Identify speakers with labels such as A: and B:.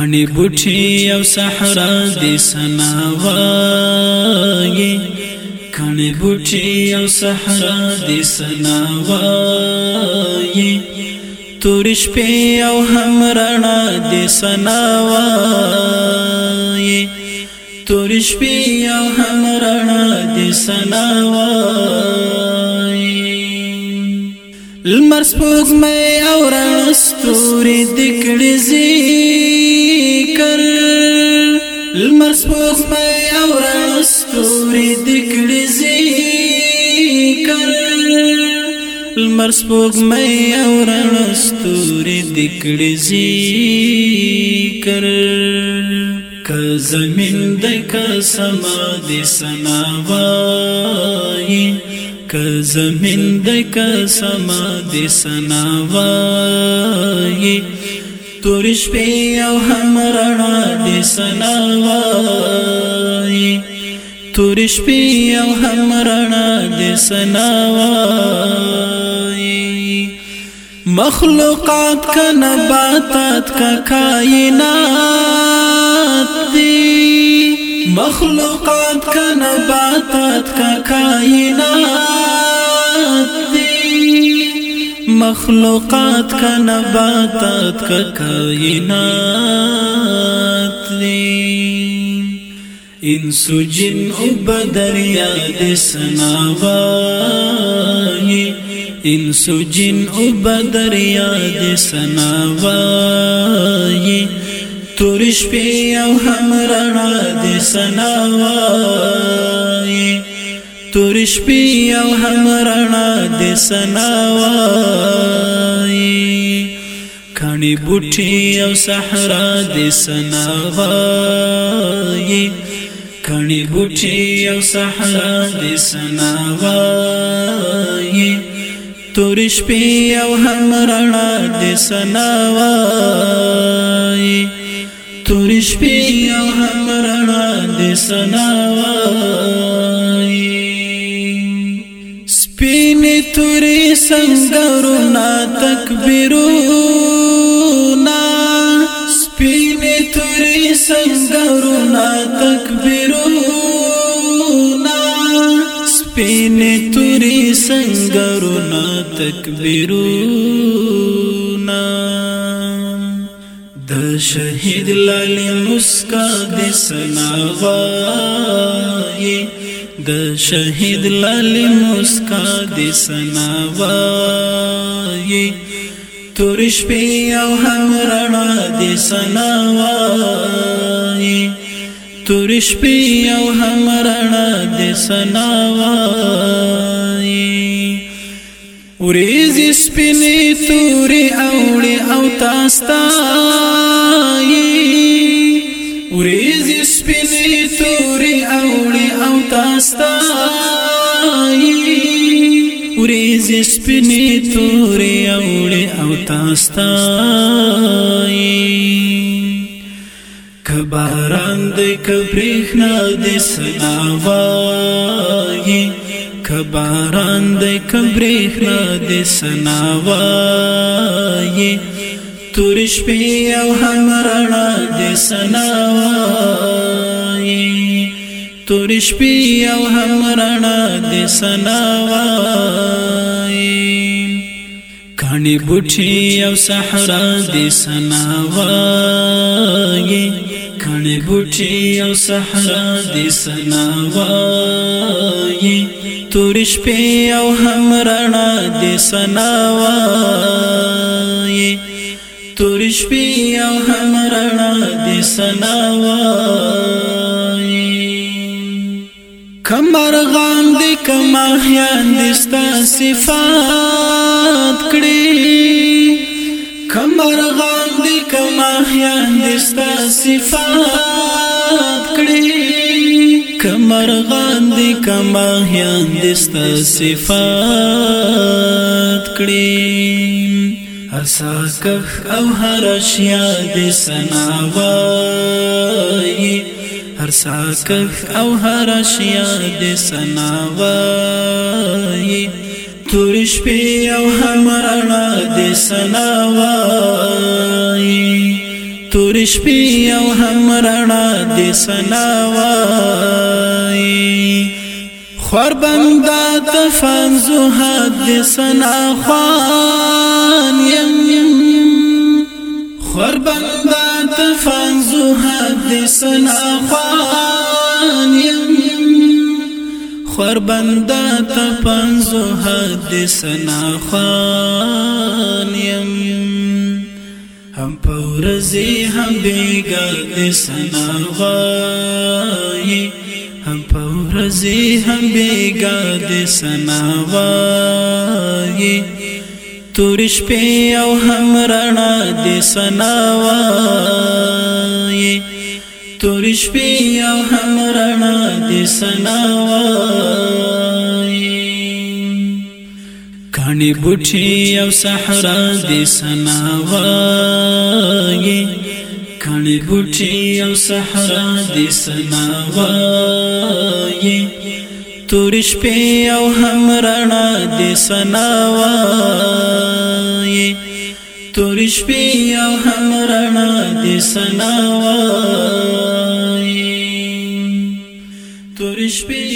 A: گھنی بوٹھی او صحرا دی سناوائے گھنی بوٹھی او صحرا دی سناوائے تورش پی او هم رنا دی سناوائے تورش پی او هم رنا دی سناوائے لمر سپوږ مې او رڼا ستوري د کړي زی لمر سپوږ مې او رڼا ستوري د کړي ذکر لمر سپوږ مې او رڼا ستوري د کړي ذکر که زمين د که سما د سنا وای که زمين د که سما د سنا وای تور شپې او هم رڼا دې سنا وای تور شپې او هم رڼا دې سنا وای مخلوقات کا نباتات کا کائنات دی مخلوقات کا نباتات کا کائنات دی مخلوقات کا نباتات کا کائنات دی انسو جن اوب دریاد سناوائی انسو جن اوب دریاد سناوائی تورش پی او هم رنا دی سناوائی تور شپې او هم رڼا د سناوای کانی بوټي او صحرا د سناوای کانی بوټي او صحرا د سناوای تور شپې او هم رڼا د سناوای تور شپې او هم رڼا د سناوای توري سنگرنا تکبیرونا سپین توري سنگرنا تکبیرونا سپین توري سنگرنا تکبیرونا د شهید لاله مسکا د سناوا د شهید لالي مسکا د سناوي تورش په او هم رڼا د سناوي تورش په او هم رڼا د سناوي ورېزې سپینې تورې اوړې او تاستا ورېزې سپینې وريزي سپيني توري اوړي او تاستای کباران د کبرخ نه د سناوای کباران د کبرخ نه د سناوای تورش په او هم رڼا د سناوای تور شپې او هم رڼا د سناوای کانی بوټي او صحرا د سناوای کانی بوټي او صحرا د سناوای تور شپې او هم رڼا د سناوای تور شپې او هم رڼا د سناوای کمرغان دی کماهیان دستا صفات کړي کمرغان دی کماهیان دستا صفات کړي کمرغان دی کماهیان دستا صفات کړي هر ساکخ او هر اشیا د سنا وایي هر ساکخ او هر اشیا د سنا وای تور شپې او همرنا د سنا وای تور شپې او همرنا د سنا وای خور بندا د فن زهد د سنا خوان يم يم قربان بات فانزو حدثنا خوانیم قربان دات فانزو حدثنا خوانیم هم پورزی هم بیگرد سنا غایی هم پورزی هم بیگرد سنا غایی تور شپې او هم رڼا دې سناوي تور شپې او هم رڼا دې سناوي کانی بوټي او صحرا دې سناوي کانی بوټي او صحرا دې سناوي تور شپې او هم رڼا دې سناوای تور شپې او هم رڼا دې سناوای تور شپې